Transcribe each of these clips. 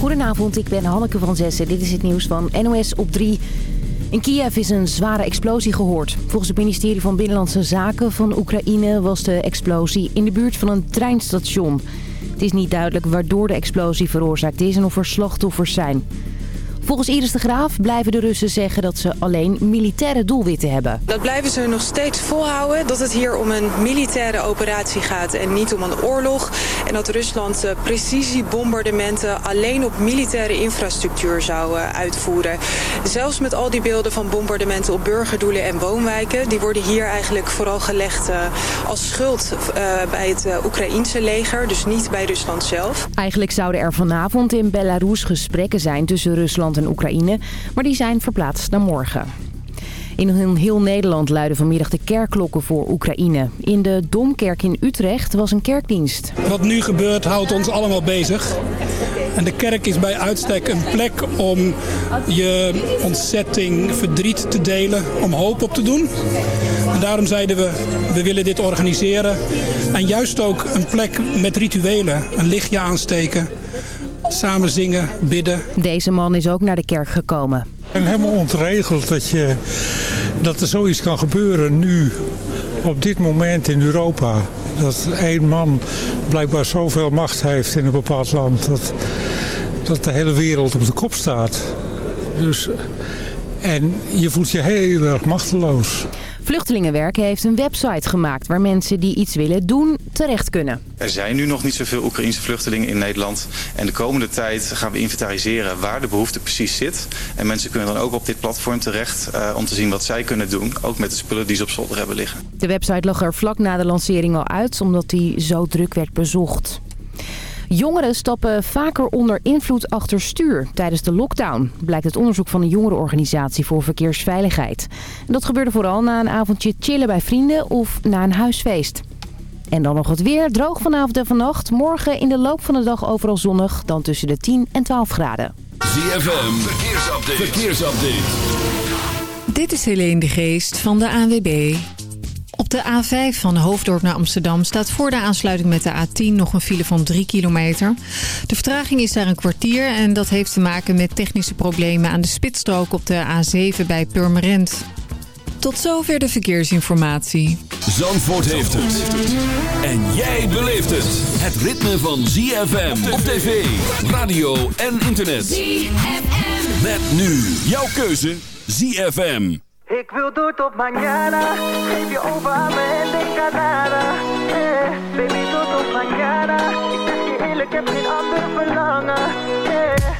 Goedenavond, ik ben Hanneke van Zessen. Dit is het nieuws van NOS op 3. In Kiev is een zware explosie gehoord. Volgens het ministerie van Binnenlandse Zaken van Oekraïne was de explosie in de buurt van een treinstation. Het is niet duidelijk waardoor de explosie veroorzaakt is en of er slachtoffers zijn. Volgens Iris de Graaf blijven de Russen zeggen dat ze alleen militaire doelwitten hebben. Dat blijven ze nog steeds volhouden. Dat het hier om een militaire operatie gaat en niet om een oorlog. En dat Rusland eh, precisiebombardementen alleen op militaire infrastructuur zou eh, uitvoeren. Zelfs met al die beelden van bombardementen op burgerdoelen en woonwijken. Die worden hier eigenlijk vooral gelegd eh, als schuld bij het Oekraïense leger. Dus niet bij Rusland zelf. Eigenlijk zouden er vanavond in Belarus gesprekken zijn tussen Rusland en Oekraïne. Maar die zijn verplaatst naar morgen. In heel Nederland luiden vanmiddag de kerkklokken voor Oekraïne. In de Domkerk in Utrecht was een kerkdienst. Wat nu gebeurt houdt ons allemaal bezig. En de kerk is bij uitstek een plek om je ontzetting, verdriet te delen, om hoop op te doen. En daarom zeiden we, we willen dit organiseren. En juist ook een plek met rituelen, een lichtje aansteken samen zingen, bidden. Deze man is ook naar de kerk gekomen. En helemaal ontregeld dat, je, dat er zoiets kan gebeuren nu, op dit moment in Europa. Dat één man blijkbaar zoveel macht heeft in een bepaald land. Dat, dat de hele wereld op de kop staat. Dus, en je voelt je heel erg machteloos. Vluchtelingenwerk heeft een website gemaakt waar mensen die iets willen doen terecht kunnen. Er zijn nu nog niet zoveel Oekraïnse vluchtelingen in Nederland. En de komende tijd gaan we inventariseren waar de behoefte precies zit. En mensen kunnen dan ook op dit platform terecht uh, om te zien wat zij kunnen doen. Ook met de spullen die ze op zolder hebben liggen. De website lag er vlak na de lancering al uit omdat die zo druk werd bezocht. Jongeren stappen vaker onder invloed achter stuur tijdens de lockdown. Blijkt het onderzoek van een jongerenorganisatie voor verkeersveiligheid. dat gebeurde vooral na een avondje chillen bij vrienden of na een huisfeest. En dan nog het weer. Droog vanavond en vannacht. Morgen in de loop van de dag overal zonnig. Dan tussen de 10 en 12 graden. ZFM. Verkeersupdate. Verkeersupdate. Dit is Helene de Geest van de ANWB. Op de A5 van Hoofddorp naar Amsterdam staat voor de aansluiting met de A10 nog een file van 3 kilometer. De vertraging is daar een kwartier en dat heeft te maken met technische problemen aan de spitsstrook op de A7 bij Purmerend. Tot zover de verkeersinformatie. Zandvoort heeft het. En jij beleeft het. Het ritme van ZFM op tv, radio en internet. ZFM. Met nu jouw keuze ZFM. Ik wil door tot mañana. Geef je over aan me en denk aan nada. Eh, baby, door tot mañana. Ik zeg je eerlijk, heb geen ander verlangen. Eh.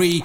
Agree,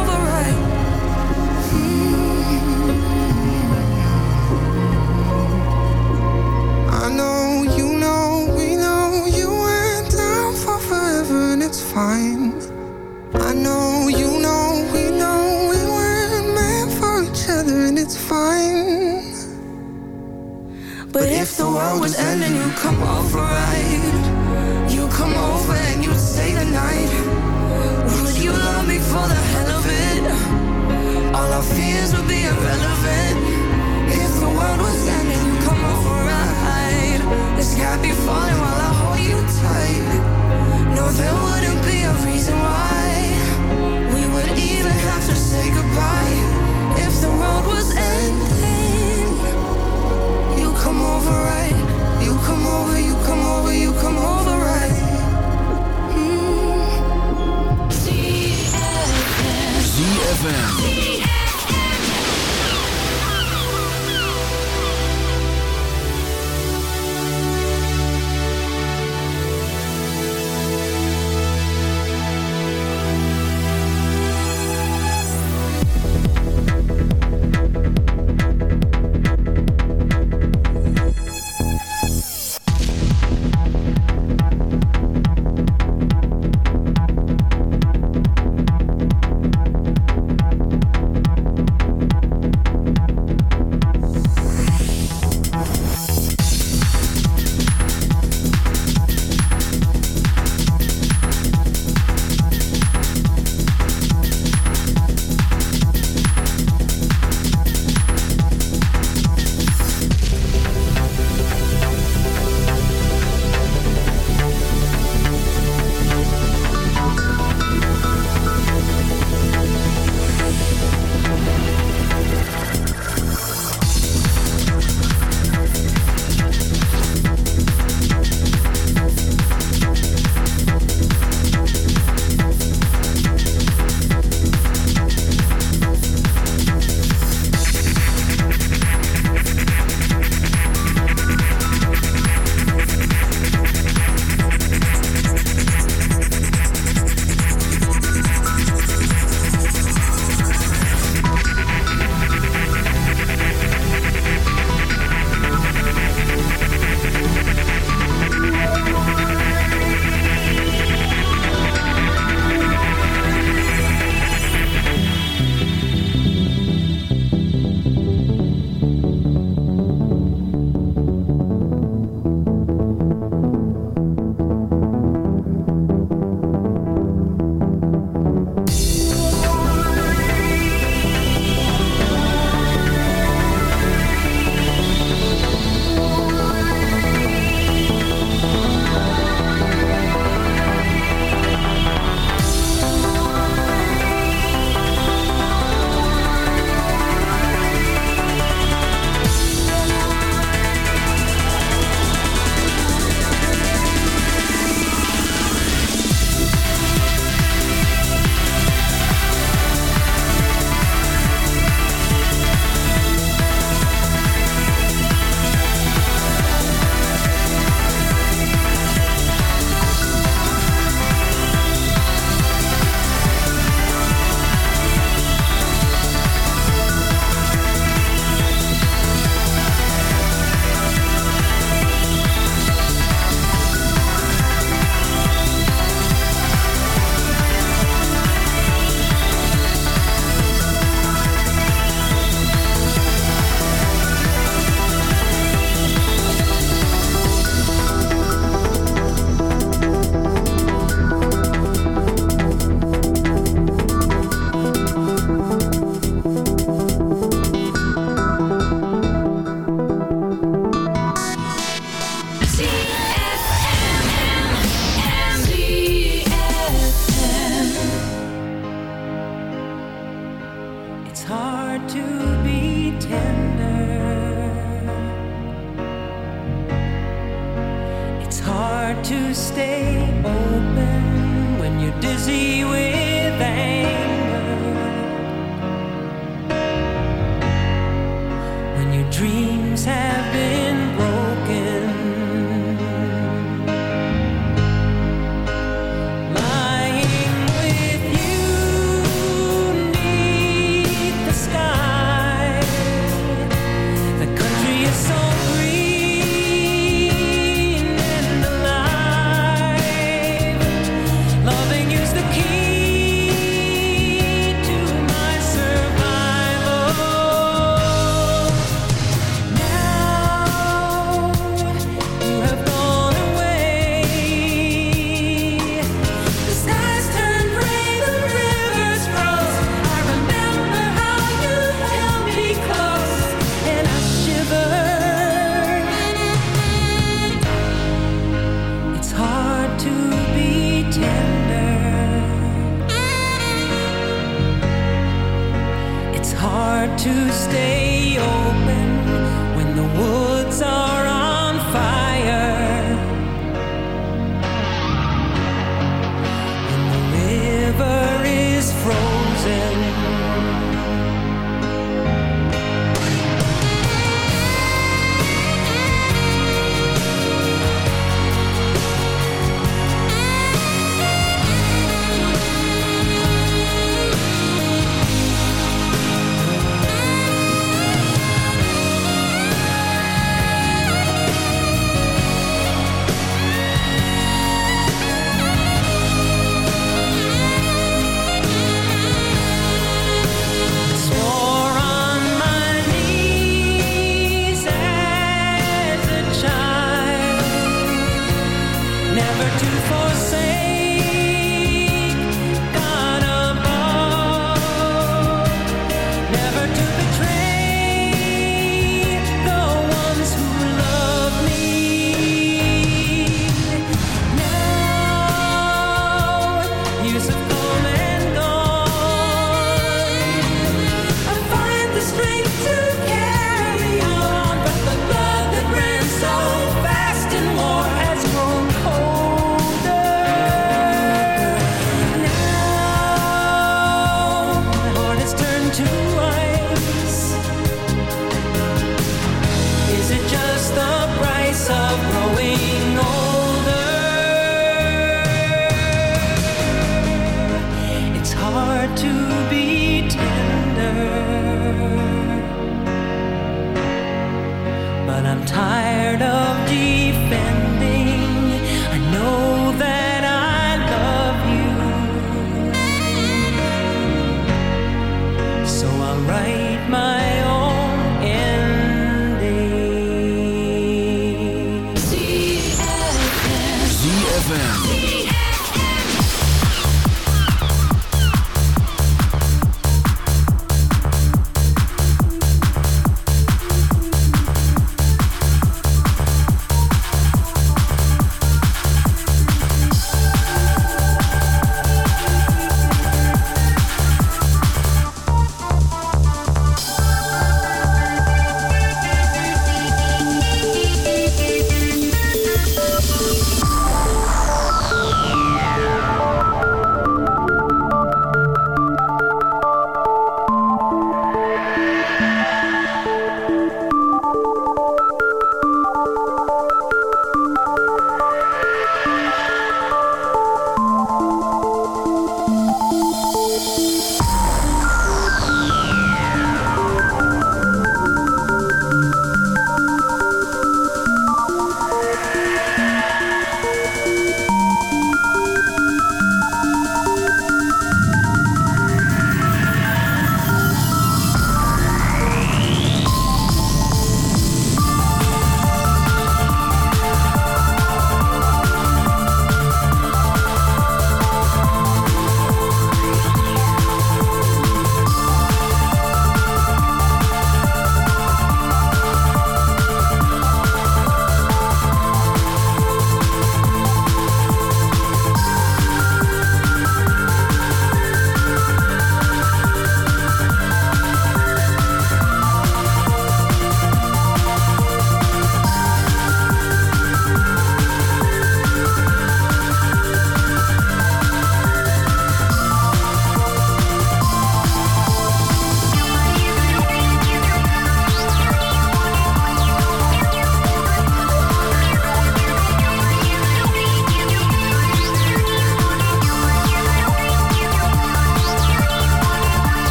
come over, right? You come over and you stay the night. Would you love me for the hell of it? All our fears would be irrelevant. ZFM.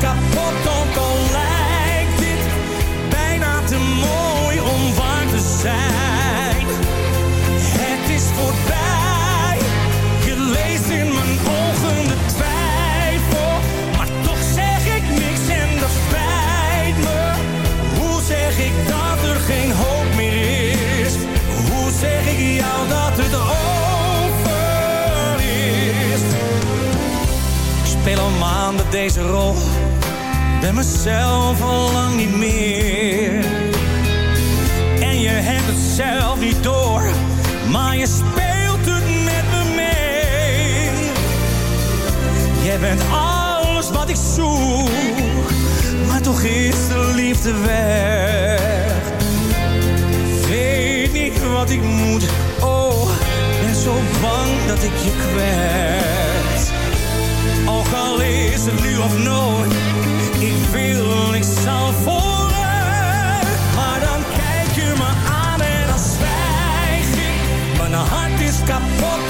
kapot, ook al lijkt dit bijna te mooi om waar te zijn. Het is voorbij, je leest in mijn ogen de twijfel, maar toch zeg ik niks en dat spijt me. Hoe zeg ik dat er geen hoop meer is? Hoe zeg ik jou dat het over is? Ik speel een maanden deze rol ben mezelf al lang niet meer. En je hebt het zelf niet door, maar je speelt het met me mee. Jij bent alles wat ik zoek, maar toch is de liefde weg. Weet niet wat ik moet, oh, ben zo bang dat ik je kwet. Ook al is het nu of nooit ik wil ik zal vooruit, maar dan kijk je me aan en dan zwijg ik. Mijn hart is kapot.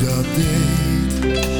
dat deed.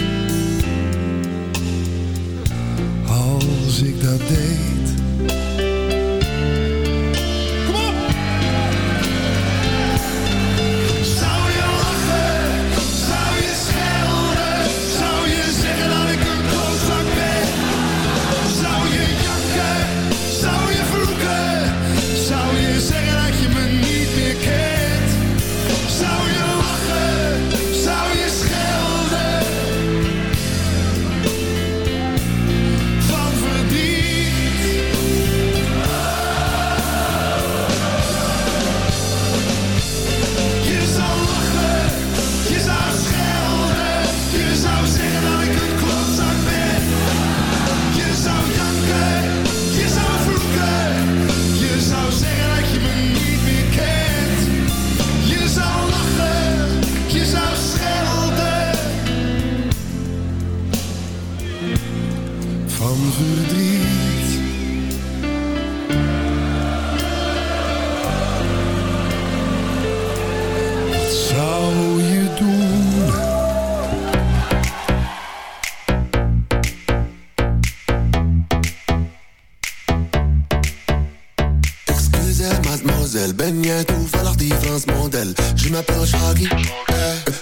Ben jij toevallig die Frans model? Je m'appelle Shaggy. Eh.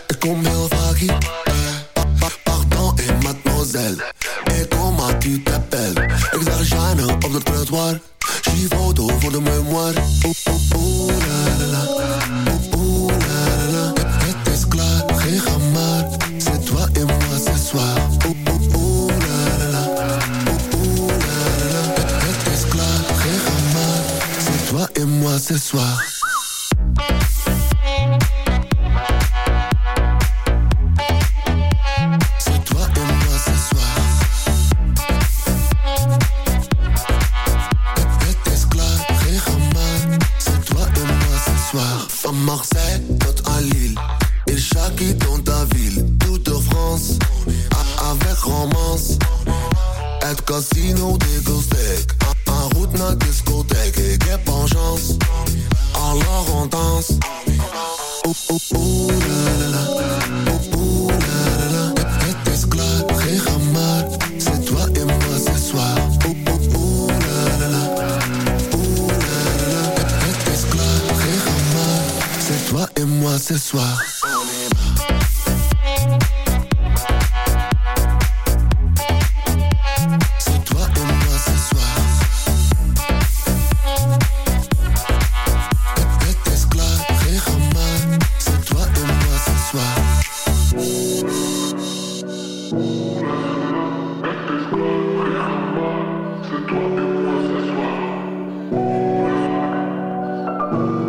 Het